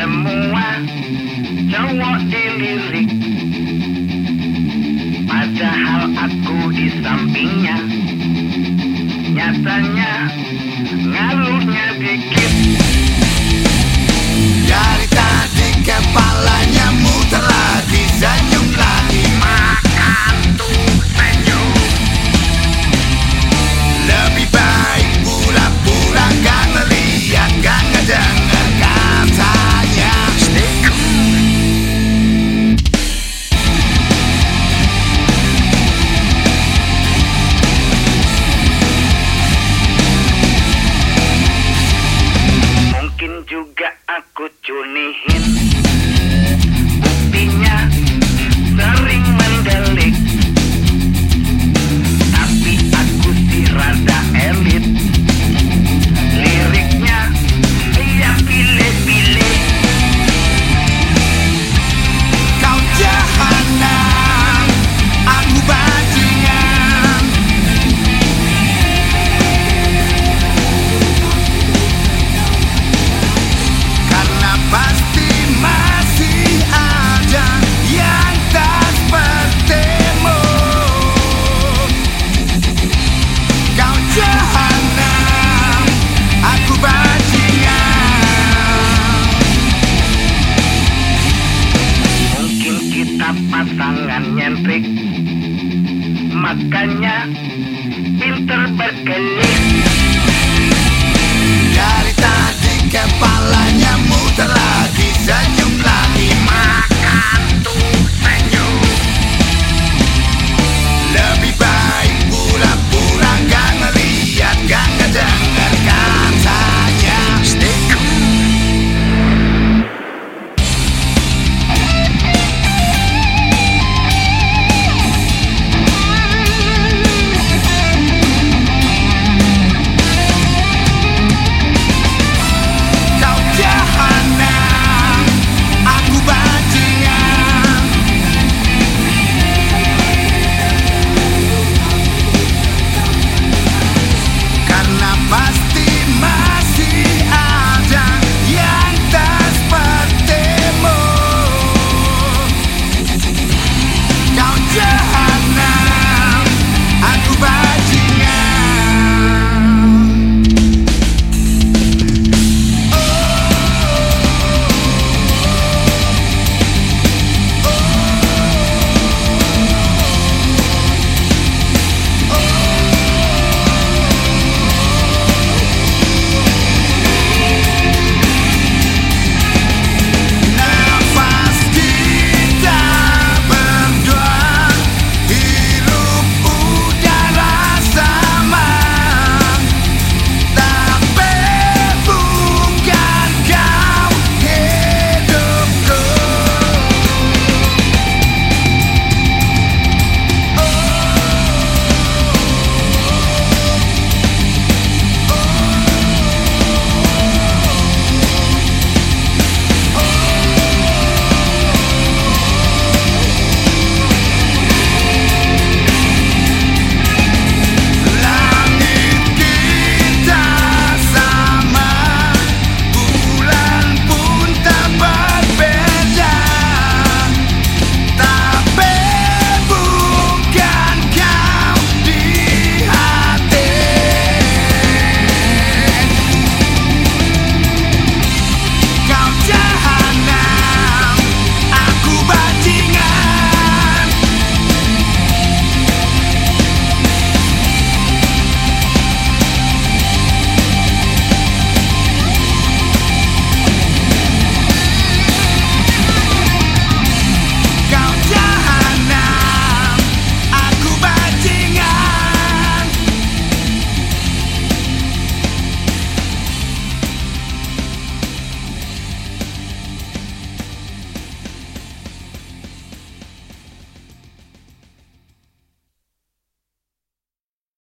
semua cowok dilirik Padahal aku di sampingnya Nyatanya ngaruhnya dikit. makanya pinter berkelit. Dari tadi kepalanya muter